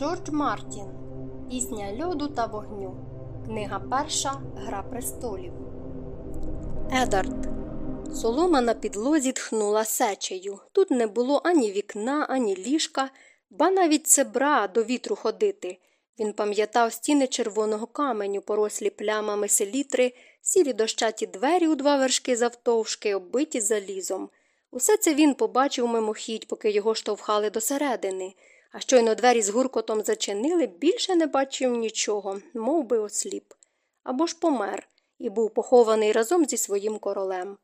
Джордж Мартін Пісня льоду та вогню. Книга перша Гра престолів. Едард. Солома на підлозі тхнула сечею. Тут не було ані вікна, ані ліжка, ба навіть цебра до вітру ходити. Він пам'ятав стіни червоного каменю, порослі плямами селітри, сірі дощаті двері у два вершки завтовшки, оббиті залізом. Усе це він побачив мимохідь, поки його штовхали досередини – а щойно двері з гуркотом зачинили, більше не бачив нічого, мов би осліп. Або ж помер і був похований разом зі своїм королем.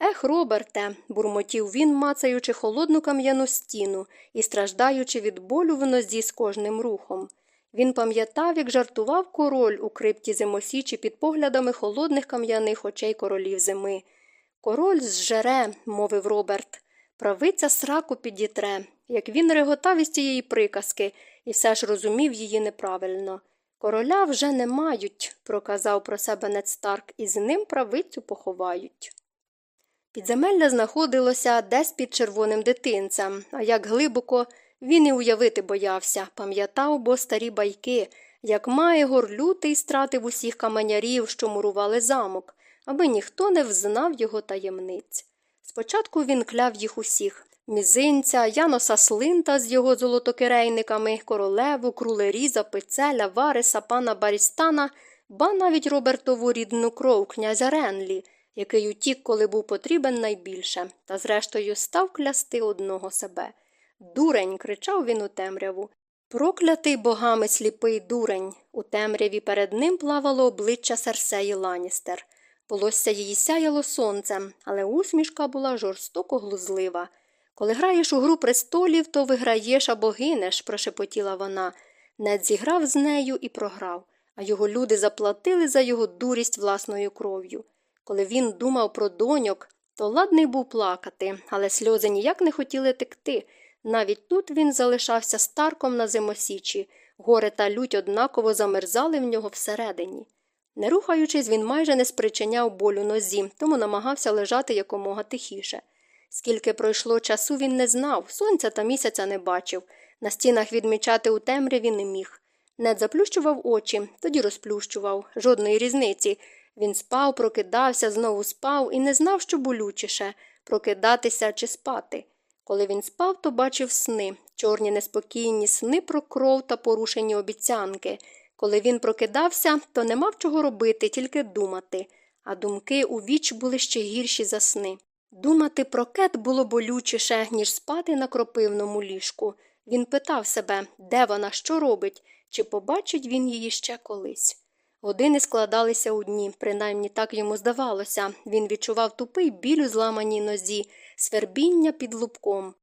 Ех, Роберте, бурмотів він, мацаючи холодну кам'яну стіну і страждаючи від болю в нозі з кожним рухом. Він пам'ятав, як жартував король у крипті зимосічі під поглядами холодних кам'яних очей королів зими. Король зжере, мовив Роберт, правиця сраку підітре, як він реготав із цієї приказки і все ж розумів її неправильно. Короля вже не мають, проказав про себе Нед Старк, і з ним правицю поховають. Підземелля знаходилося десь під червоним дитинцем, а як глибоко він і уявити боявся, пам'ятав, бо старі байки, як має гор лютий стратив усіх каменярів, що мурували замок, аби ніхто не взнав його таємниць. Спочатку він кляв їх усіх, Мізинця, Яноса Слинта з його золотокирейниками, королеву, крулеріза, пицеля, Вариса, пана Барістана, ба навіть Робертову рідну кров князя Ренлі, який утік, коли був потрібен найбільше, та зрештою став клясти одного себе. Дурень. кричав він у темряву. Проклятий богами сліпий дурень. У темряві перед ним плавало обличчя Серсеї Ланістер. Волосся її сяяло сонцем, але усмішка була жорстоко глузлива. Коли граєш у гру престолів, то виграєш або гинеш, прошепотіла вона. Нед зіграв з нею і програв, а його люди заплатили за його дурість власною кров'ю. Коли він думав про доньок, то ладний був плакати, але сльози ніяк не хотіли текти. Навіть тут він залишався старком на зимосічі, горе та лють однаково замерзали в нього всередині. Не рухаючись, він майже не спричиняв болю нозі, тому намагався лежати якомога тихіше. Скільки пройшло часу, він не знав, сонця та місяця не бачив, на стінах відмічати у темряві не міг. Нед заплющував очі, тоді розплющував, жодної різниці. Він спав, прокидався, знову спав і не знав, що болючіше прокидатися чи спати. Коли він спав, то бачив сни, чорні неспокійні сни про кров та порушені обіцянки. Коли він прокидався, то не мав чого робити, тільки думати, а думки у віч були ще гірші за сни. Думати про кет було болючіше, ніж спати на кропивному ліжку. Він питав себе, де вона, що робить, чи побачить він її ще колись. Години складалися у дні, принаймні так йому здавалося. Він відчував тупий біль у зламаній нозі, свербіння під лубком.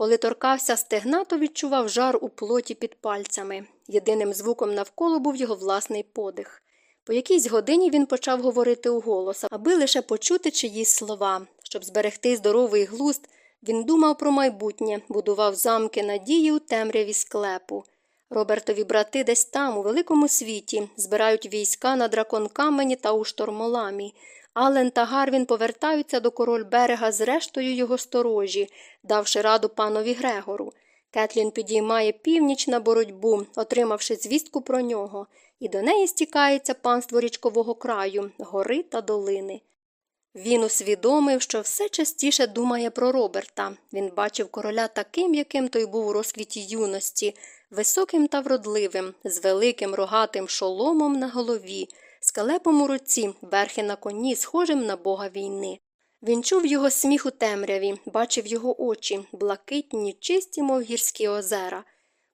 Коли торкався стегна, то відчував жар у плоті під пальцями. Єдиним звуком навколо був його власний подих. По якійсь годині він почав говорити у голос, аби лише почути чиїсь слова. Щоб зберегти здоровий глузд, він думав про майбутнє, будував замки надії у темряві склепу. Робертові брати десь там, у великому світі, збирають війська на дракон камені та у штормоламі. Ален та Гарвін повертаються до король берега з рештою його сторожі, давши раду панові Грегору. Кетлін підіймає північ на боротьбу, отримавши звістку про нього, і до неї стікається панство річкового краю, гори та долини. Він усвідомив, що все частіше думає про Роберта. Він бачив короля таким, яким той був у розквіті юності, високим та вродливим, з великим рогатим шоломом на голові, скалепом у руці, верхи на коні, схожим на бога війни. Він чув його сміх у темряві, бачив його очі, блакитні, чисті, мов гірські озера.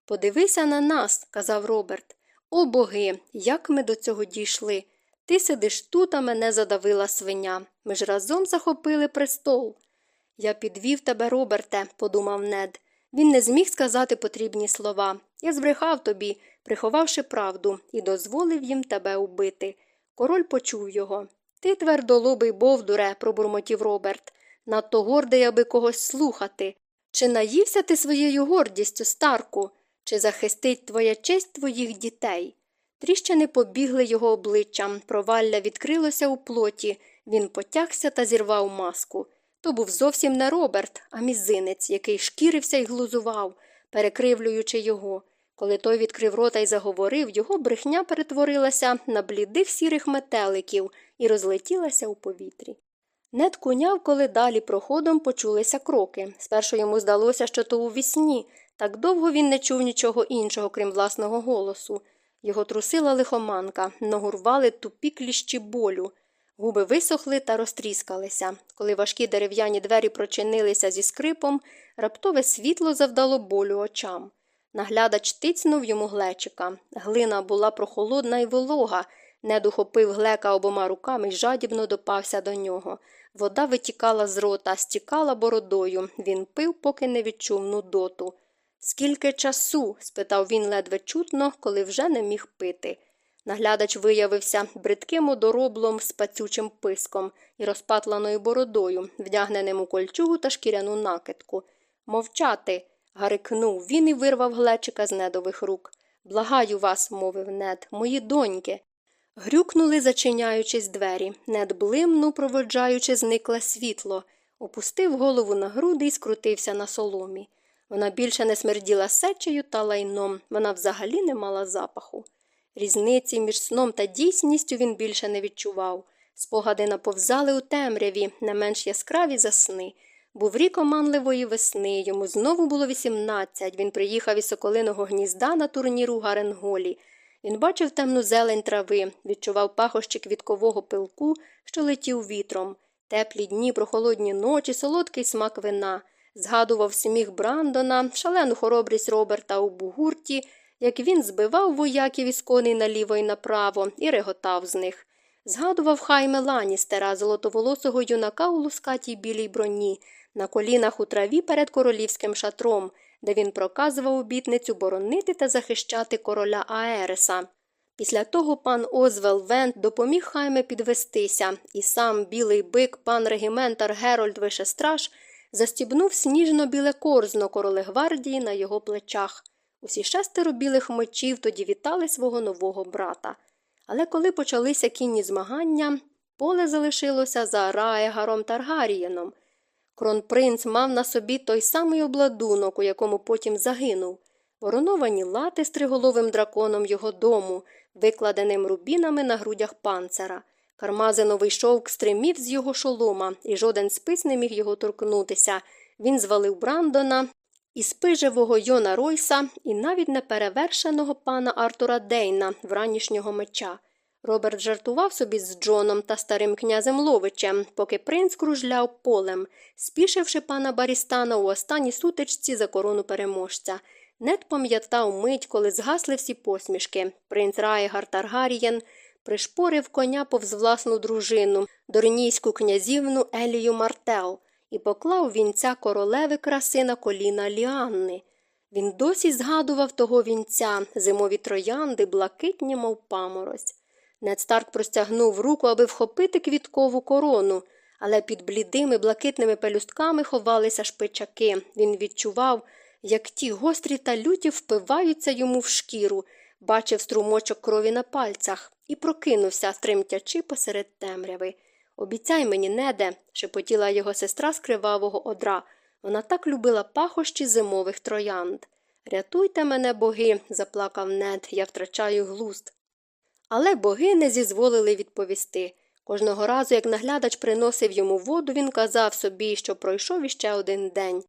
Подивися на нас, казав Роберт. О боги, як ми до цього дійшли. Ти сидиш тут, а мене задавила свиня. Ми ж разом захопили престол. Я підвів тебе, Роберте, подумав нед. Він не зміг сказати потрібні слова. Я збрехав тобі, приховавши правду, і дозволив їм тебе убити. Король почув його. Ти твердолобий бовдуре, пробурмотів Роберт, надто гордий, аби когось слухати. Чи наївся ти своєю гордістю, старку, чи захистить твоя честь твоїх дітей? Тріщини побігли його обличчям, провалля відкрилося у плоті, він потягся та зірвав маску. То був зовсім не Роберт, а мізинець, який шкірився і глузував, перекривлюючи його. Коли той відкрив рота і заговорив, його брехня перетворилася на блідих сірих метеликів і розлетілася у повітрі. Нед куняв, коли далі проходом почулися кроки. Спершу йому здалося, що то у вісні. Так довго він не чув нічого іншого, крім власного голосу. Його трусила лихоманка, ногурвали тупі кліщі болю. Губи висохли та розтріскалися. Коли важкі дерев'яні двері прочинилися зі скрипом, раптове світло завдало болю очам. Наглядач тицнув йому глечика. Глина була прохолодна і волога. Нед ухопив глека обома руками й жадібно допався до нього. Вода витікала з рота, стікала бородою. Він пив, поки не відчув нудоту. Скільки часу? спитав він ледве чутно, коли вже не міг пити. Наглядач виявився бридким одороблом з пацючим писком і розпатланою бородою, вдягненим у кольчугу та шкіряну накидку. Мовчати. Гарикнув він і вирвав глечика з недових рук. Благаю вас, мовив нед, мої доньки. Грюкнули, зачиняючись двері. Нед блимнув, проводжаючи, зникле світло, опустив голову на груди і скрутився на соломі. Вона більше не смерділа сечею та лайном, вона взагалі не мала запаху. Різниці між сном та дійсністю він більше не відчував. Спогади наповзали у темряві, не менш яскраві за сни. Був рік оманливої весни, йому знову було 18, Він приїхав із соколиного гнізда на турніру Гаренголі. Він бачив темну зелень трави, відчував пахощі квіткового пилку, що летів вітром, теплі дні, прохолодні ночі, солодкий смак вина, згадував сміх Брандона, шалену хоробрість Роберта у бугурті, як він збивав вояків із коней наліво і направо і реготав з них. Згадував хайме Ланістера, золотоволосого юнака у лускатій білій броні, на колінах у траві перед королівським шатром, де він проказував обітницю боронити та захищати короля Аереса. Після того пан Озвел Вент допоміг хайме підвестися, і сам білий бик, пан регіментар Герольд Вишестраж застібнув сніжно біле корзно королегвардії на його плечах. Усі шестеро білих мечів тоді вітали свого нового брата. Але коли почалися кінні змагання, поле залишилося за Раегаром Таргарієном. Кронпринц мав на собі той самий обладунок, у якому потім загинув, вороновані лати з триголовим драконом його дому, викладеним рубінами на грудях панцера. Кармазиновий шовк стримів з його шолома, і жоден спис не міг його торкнутися. Він звалив Брандона і спижевого Йона Ройса, і навіть неперевершеного пана Артура Дейна, вранішнього меча. Роберт жартував собі з Джоном та старим князем Ловичем, поки принц кружляв полем, спішивши пана Барістана у останній сутичці за корону переможця. Нед пам'ятав мить, коли згасли всі посмішки. Принц Раєгар Таргарієн пришпорив коня повз власну дружину, дорнійську князівну Елію Мартел, і поклав вінця королеви краси на коліна Ліанни. Він досі згадував того вінця, зимові троянди, блакитні, мов паморозь. Нед Старк простягнув руку, аби вхопити квіткову корону, але під блідими блакитними пелюстками ховалися шпичаки. Він відчував, як ті гострі та люті впиваються йому в шкіру, бачив струмочок крові на пальцях і прокинувся, тремтячи посеред темряви. Обіцяй мені, неде, шепотіла його сестра з кривавого одра. Вона так любила пахощі зимових троянд. Рятуйте мене, боги, заплакав нед, я втрачаю глузд. Але боги не зізволили відповісти. Кожного разу, як наглядач приносив йому воду, він казав собі, що пройшов іще один день.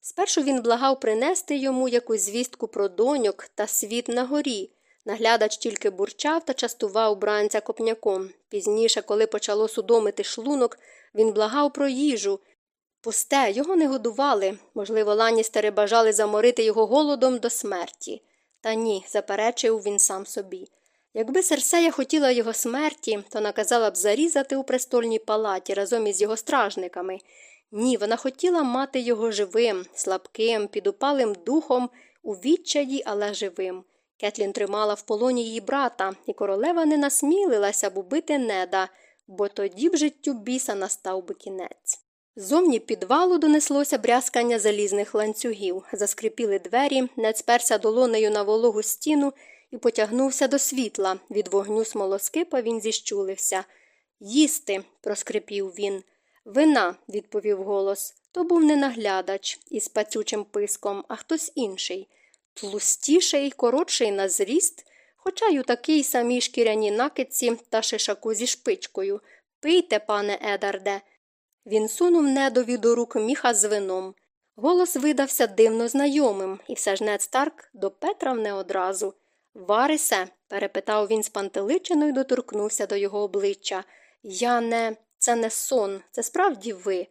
Спершу він благав принести йому якусь звістку про доньок та світ на горі. Наглядач тільки бурчав та частував бранця копняком. Пізніше, коли почало судомити шлунок, він благав про їжу. Пусте, його не годували. Можливо, ланістери бажали заморити його голодом до смерті. Та ні, заперечив він сам собі. Якби Серсея хотіла його смерті, то наказала б зарізати у престольній палаті разом із його стражниками. Ні, вона хотіла мати його живим, слабким, підупалим духом, у відчаї, але живим. Кетлін тримала в полоні її брата, і королева не насмілилася б убити неда, бо тоді б життю біса настав би кінець. Зовні підвалу донеслося брязкання залізних ланцюгів, заскрипіли двері, нед сперся долонею на вологу стіну і потягнувся до світла. Від вогню смолоскипа він зіщулився. Їсти, проскрипів він. Вина, відповів голос. То був не наглядач із пацючим писком, а хтось інший. Тлустіший, коротший на зріст, хоча й у такій самій шкіряній накидці та шишаку зі шпичкою. Пийте, пане Едарде. Він сунув недові до рук міха з вином. Голос видався дивно знайомим, і все ж Нед Старк допетрав не одразу. Варисе, перепитав він спантеличено і доторкнувся до його обличчя. Я не. це не сон, це справді ви.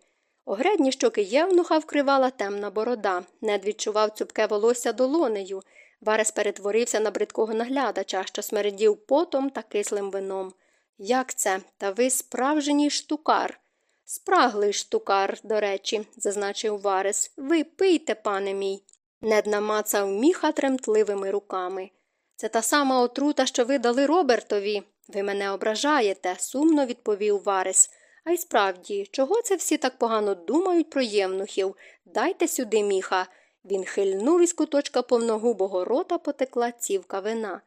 Огредні щоки євнуха вкривала темна борода, нед відчував цупке волосся долонею. Варес перетворився на бридкого наглядача, що смердів потом та кислим вином. Як це? Та ви справжній штукар. Спраглий штукар, до речі, зазначив Варес. Ви пийте, пане мій. Нед намацав міха тремтливими руками. Це та сама отрута, що ви дали Робертові. Ви мене ображаєте, сумно відповів Варес. А й справді, чого це всі так погано думають про євнухів? Дайте сюди міха. Він хильнув із куточка повногубого рота потекла цівка вина.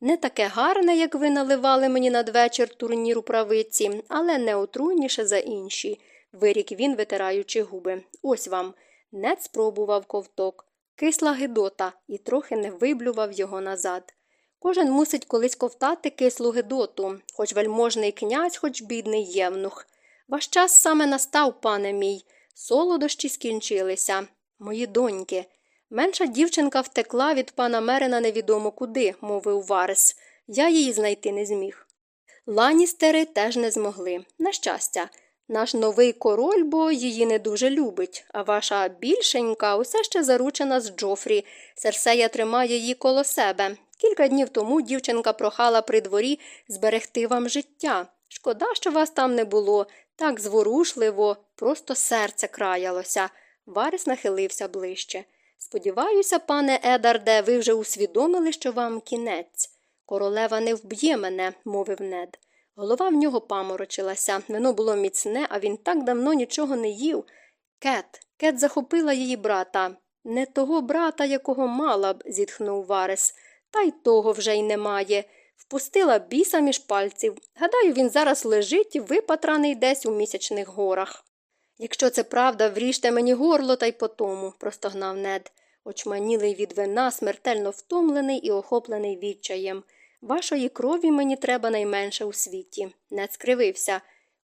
Не таке гарне, як ви наливали мені надвечір турніру правиці, але не отруйніше за інші, вирік він, витираючи губи. Ось вам. Нед спробував ковток. Кисла гидота і трохи не виблював його назад. Кожен мусить колись ковтати кислу гидоту, хоч вельможний князь, хоч бідний євнух. Ваш час саме настав, пане мій. Солодощі скінчилися. Мої доньки. Менша дівчинка втекла від пана Мерена невідомо куди, мовив Варес. Я її знайти не зміг. Ланістери теж не змогли. На щастя, наш новий король, бо її не дуже любить, а ваша більшенька усе ще заручена з Джофрі. Серсея тримає її коло себе. Кілька днів тому дівчинка прохала при дворі зберегти вам життя. Шкода, що вас там не було, так зворушливо, просто серце краялося. Варес нахилився ближче. Сподіваюся, пане Едарде, ви вже усвідомили, що вам кінець. Королева не вб'є мене, мовив нед. Голова в нього паморочилася, вино було міцне, а він так давно нічого не їв. Кет, кет захопила її брата. Не того брата, якого мала б, зітхнув Варес, та й того вже й немає. Впустила біса між пальців. Гадаю, він зараз лежить, випатраний десь у місячних горах. Якщо це правда, вріжте мені горло та й по тому, простогнав нед, очманілий від вина, смертельно втомлений і охоплений відчаєм. Вашої крові мені треба найменше у світі. Нед скривився.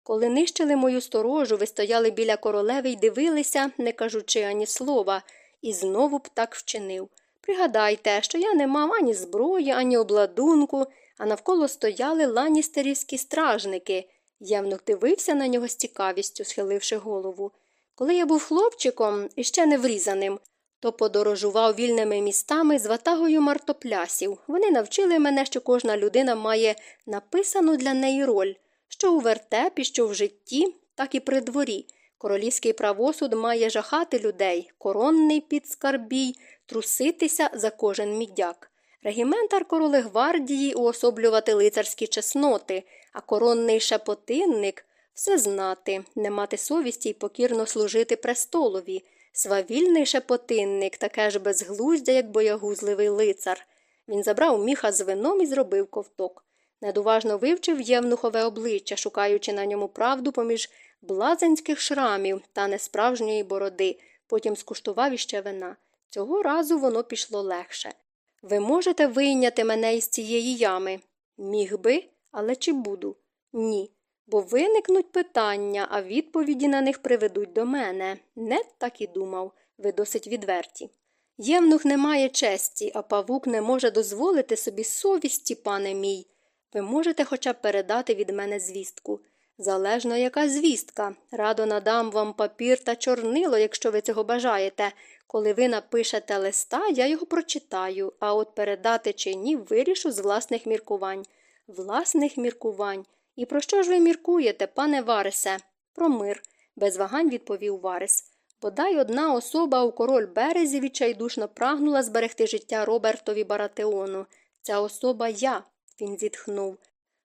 Коли нищили мою сторожу, ви стояли біля королеви й дивилися, не кажучи ані слова, і знову б так вчинив. Пригадайте, що я не мав ані зброї, ані обладунку, а навколо стояли ланістерівські стражники. Євнух дивився на нього з цікавістю, схиливши голову. Коли я був хлопчиком і ще не врізаним, то подорожував вільними містами з ватагою мартоплясів. Вони навчили мене, що кожна людина має написану для неї роль, що у вертепі, що в житті, так і при дворі. Королівський правосуд має жахати людей, коронний підскарбій, труситися за кожен мідяк. Регіментар королегвардії уособлювати лицарські чесноти, а коронний шепотинник все знати, не мати совісті й покірно служити престолові. Свавільний шепотинник таке ж безглуздя, як боягузливий лицар. Він забрав міха з вином і зробив ковток. Недуважно вивчив євнухове обличчя, шукаючи на ньому правду поміж блазенських шрамів та несправжньої бороди, потім скуштував іще вина. Цього разу воно пішло легше. Ви можете вийняти мене із цієї ями? Міг би, але чи буду? Ні. Бо виникнуть питання, а відповіді на них приведуть до мене. Не так і думав, ви досить відверті. Євнух не має честі, а павук не може дозволити собі совісті, пане мій. Ви можете хоча б передати від мене звістку. Залежно яка звістка. Радо надам вам папір та чорнило, якщо ви цього бажаєте. Коли ви напишете листа, я його прочитаю, а от передати чи ні вирішу з власних міркувань. Власних міркувань. І про що ж ви міркуєте, пане Варесе? Про мир, без вагань відповів Варес. Бодай одна особа у король березі відчайдушно прагнула зберегти життя Робертові Баратеону. Ця особа я, він зітхнув.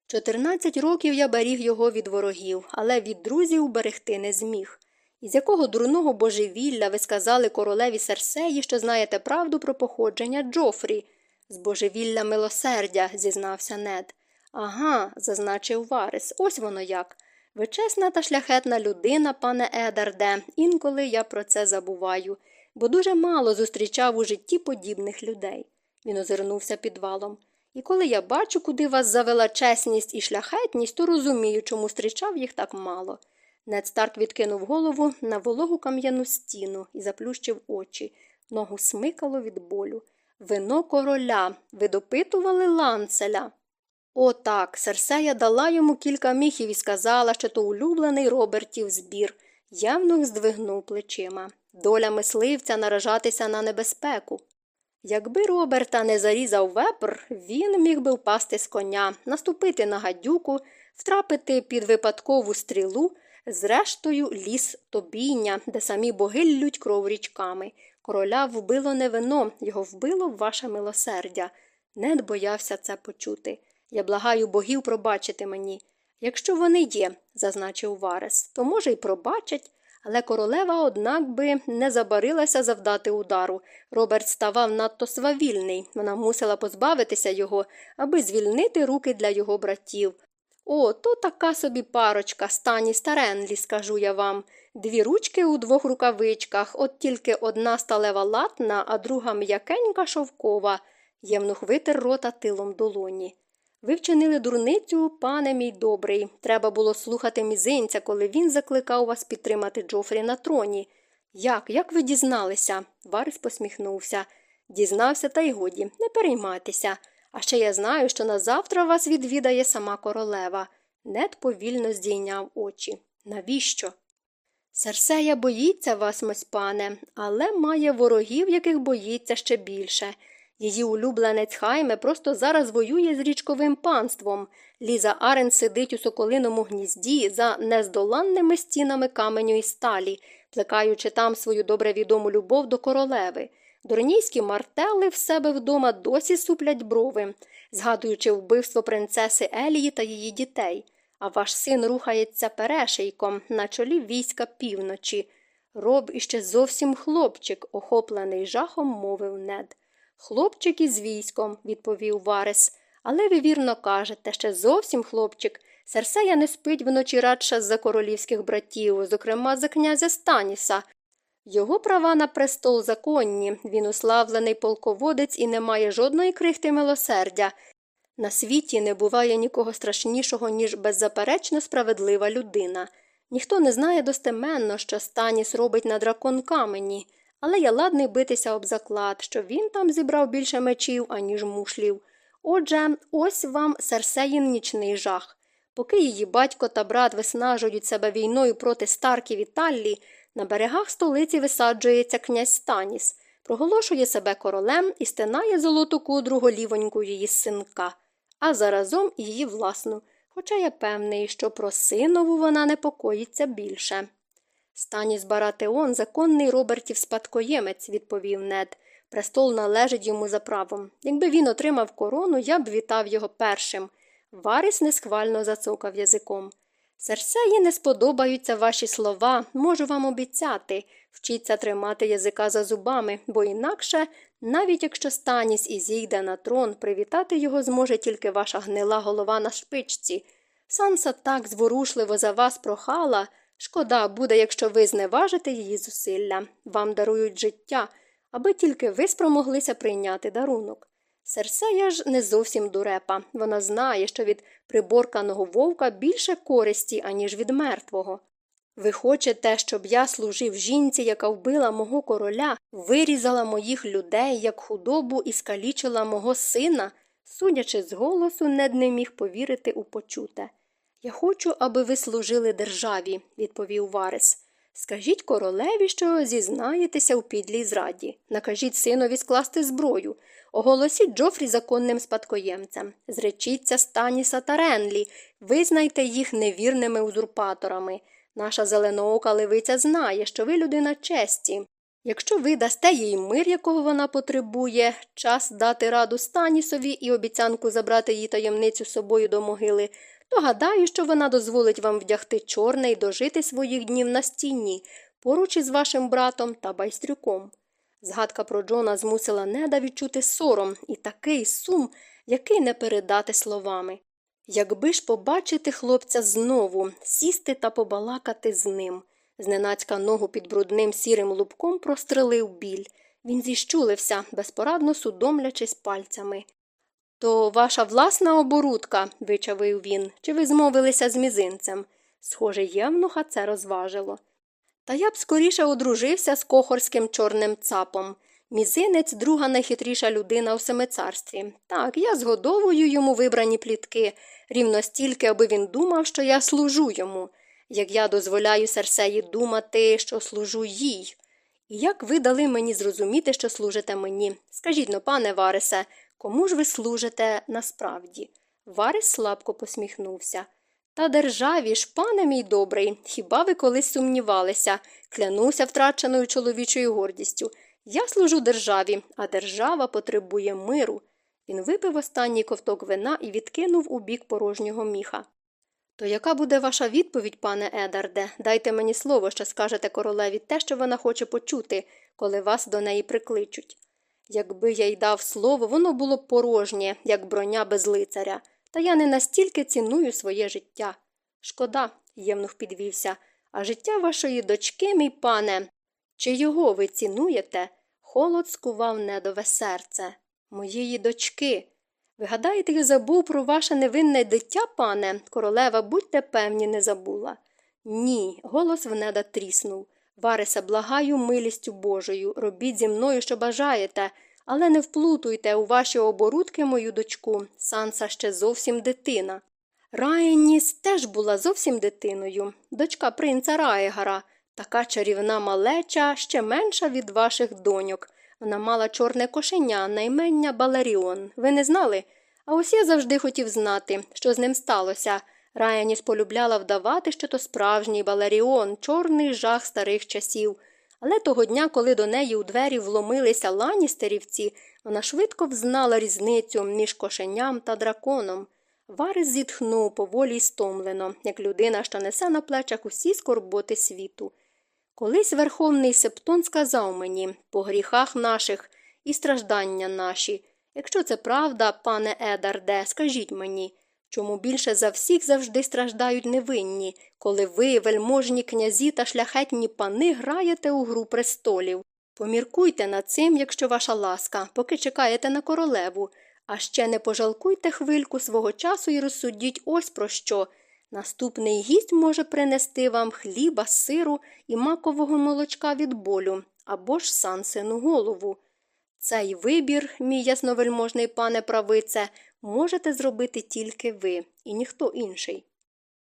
Чотирнадцять років я беріг його від ворогів, але від друзів берегти не зміг. Із якого дурного божевілля ви сказали королеві Серсеї, що знаєте правду про походження Джофрі? З божевілля милосердя, зізнався нед. Ага, зазначив Варис, ось воно як. Ви чесна та шляхетна людина, пане Едарде, інколи я про це забуваю. бо дуже мало зустрічав у житті подібних людей. Він озирнувся підвалом. І коли я бачу, куди вас завела чесність і шляхетність, то розумію, чому зустрічав їх так мало. Нед Старк відкинув голову на вологу кам'яну стіну і заплющив очі. Ногу смикало від болю. Вино короля. Ви допитували ланцеля. О, так, Серсея дала йому кілька міхів і сказала, що то улюблений Робертів збір. Явно здвигнув плечима. Доля мисливця наражатися на небезпеку. Якби Роберта не зарізав вепр, він міг би впасти з коня, наступити на гадюку, втрапити під випадкову стрілу, зрештою ліс тобіння, де самі боги ллють кров річками. Короля вбило не вино, його вбило ваше милосердя. Нед боявся це почути. Я благаю богів пробачити мені. Якщо вони є, зазначив Варес, то, може, й пробачать, але королева, однак би, не забарилася завдати удару. Роберт ставав надто свавільний. Вона мусила позбавитися його, аби звільнити руки для його братів. О, то така собі парочка, стані старенлі, скажу я вам. Дві ручки у двох рукавичках, от тільки одна сталева латна, а друга м'якенька шовкова. Євнух витер рота тилом долоні. Ви вчинили дурницю, пане мій добрий. Треба було слухати мізинця, коли він закликав вас підтримати Джофрі на троні. Як, як ви дізналися? Варис посміхнувся. Дізнався, та й годі, не переймайтеся. А ще я знаю, що на завтра вас відвідає сама королева. Нед повільно здійняв очі. Навіщо? Серсея боїться вас, мось пане, але має ворогів, яких боїться ще більше. Її улюбленець Хайме просто зараз воює з річковим панством. Ліза Арен сидить у соколиному гнізді за нездоланними стінами каменю і сталі, плекаючи там свою добре відому любов до королеви. Дурнійські мартели в себе вдома досі суплять брови, згадуючи вбивство принцеси Елії та її дітей. А ваш син рухається перешийком на чолі війська півночі. Роб іще зовсім хлопчик, охоплений жахом, мовив нед. Хлопчик із військом, відповів Варес. Але ви вірно кажете, ще зовсім хлопчик. Серсея не спить вночі радше за королівських братів, зокрема за князя Станіса. Його права на престол законні, він уславлений полководець і не має жодної крихти милосердя. На світі не буває нікого страшнішого, ніж беззаперечно справедлива людина. Ніхто не знає достеменно, що Станіс робить на дракон камені але я ладний битися об заклад, що він там зібрав більше мечів, аніж мушлів. Отже, ось вам Серсеїн нічний жах. Поки її батько та брат виснажують себе війною проти старків і Таллі, на берегах столиці висаджується князь Станіс, проголошує себе королем і стинає золоту кудру голівоньку її синка, а заразом її власну, хоча я певний, що про синову вона непокоїться більше. Станіс Баратеон законний Робертів спадкоємець, відповів нед. Престол належить йому за правом. Якби він отримав корону, я б вітав його першим. Варис несхвально зацокав язиком. Серсеї не сподобаються ваші слова, можу вам обіцяти. Вчіться тримати язика за зубами, бо інакше, навіть якщо Станіс і зійде на трон, привітати його зможе тільки ваша гнила голова на шпичці. Санса так зворушливо за вас прохала. Шкода буде, якщо ви зневажите її зусилля, вам дарують життя, аби тільки ви спромоглися прийняти дарунок. Серсея ж не зовсім дурепа. Вона знає, що від приборканого вовка більше користі, аніж від мертвого. Ви хочете, щоб я служив жінці, яка вбила мого короля, вирізала моїх людей як худобу і скалічила мого сина, судячи з голосу, нед не міг повірити у почуте. Я хочу, аби ви служили державі, відповів Варес. Скажіть королеві, що зізнаєтеся у підлій зраді. Накажіть синові скласти зброю. Оголосіть Джофрі законним спадкоємцем. Зречіться Станіса та Ренлі, визнайте їх невірними узурпаторами. Наша зеленоока левиця знає, що ви людина честі. Якщо ви дасте їй мир, якого вона потребує, час дати раду Станісові і обіцянку забрати її таємницю собою до могили, то гадаю, що вона дозволить вам вдягти чорне і дожити своїх днів на стіні поруч із вашим братом та байстрюком. Згадка про Джона змусила неда відчути сором і такий сум, який не передати словами. Якби ж побачити хлопця знову, сісти та побалакати з ним. Зненацька ногу під брудним сірим лубком прострелив біль. Він зіщулився, безпорадно судомлячись пальцями. То ваша власна оборудка, вичавив він, чи ви змовилися з мізинцем? Схоже, євнуха це розважило. Та я б скоріше одружився з кохорським чорним цапом. Мізинець друга найхитріша людина у семицарстві. Так, я згодовую йому вибрані плітки, рівно стільки, аби він думав, що я служу йому, як я дозволяю Серсеї думати, що служу їй. І як ви дали мені зрозуміти, що служите мені? Скажіть но, пане Варисе, кому ж ви служите насправді? Варис слабко посміхнувся. Та державі ж, пане мій добрий, хіба ви колись сумнівалися, клянуся втраченою чоловічою гордістю. Я служу державі, а держава потребує миру. Він випив останній ковток вина і відкинув у бік порожнього міха. То яка буде ваша відповідь, пане Едарде? Дайте мені слово, що скажете королеві те, що вона хоче почути, коли вас до неї прикличуть. Якби я й дав слово, воно було б порожнє, як броня без лицаря, та я не настільки ціную своє життя. Шкода, євнух підвівся, а життя вашої дочки, мій пане, чи його ви цінуєте? Холод скував недове серце. Моєї дочки. Ви гадаєте, я забув про ваше невинне дитя, пане? Королева, будьте певні, не забула. Ні, голос внеда тріснув. Варисе, благаю милістю Божою, робіть зі мною, що бажаєте, але не вплутуйте у ваші оборудки мою дочку. Санса ще зовсім дитина. Раєніс теж була зовсім дитиною, дочка принца Раєгара, така чарівна малеча, ще менша від ваших доньок. Вона мала чорне кошеня, наймення Баларіон. Ви не знали? А ось я завжди хотів знати, що з ним сталося. Раяніс полюбляла вдавати, що то справжній Баларіон, чорний жах старих часів. Але того дня, коли до неї у двері вломилися ланістерівці, вона швидко взнала різницю між кошеням та драконом. Варис зітхнув поволі й стомлено, як людина, що несе на плечах усі скорботи світу. Колись Верховний Септон сказав мені по гріхах наших і страждання наші. Якщо це правда, пане Едарде, скажіть мені, чому більше за всіх завжди страждають невинні, коли ви, вельможні князі та шляхетні пани, граєте у гру престолів? Поміркуйте над цим, якщо ваша ласка, поки чекаєте на королеву, а ще не пожалкуйте хвильку свого часу і розсудіть ось про що. Наступний гість може принести вам хліба, сиру і макового молочка від болю або ж сансину голову. Цей вибір, мій ясновельможний пане правице, можете зробити тільки ви і ніхто інший.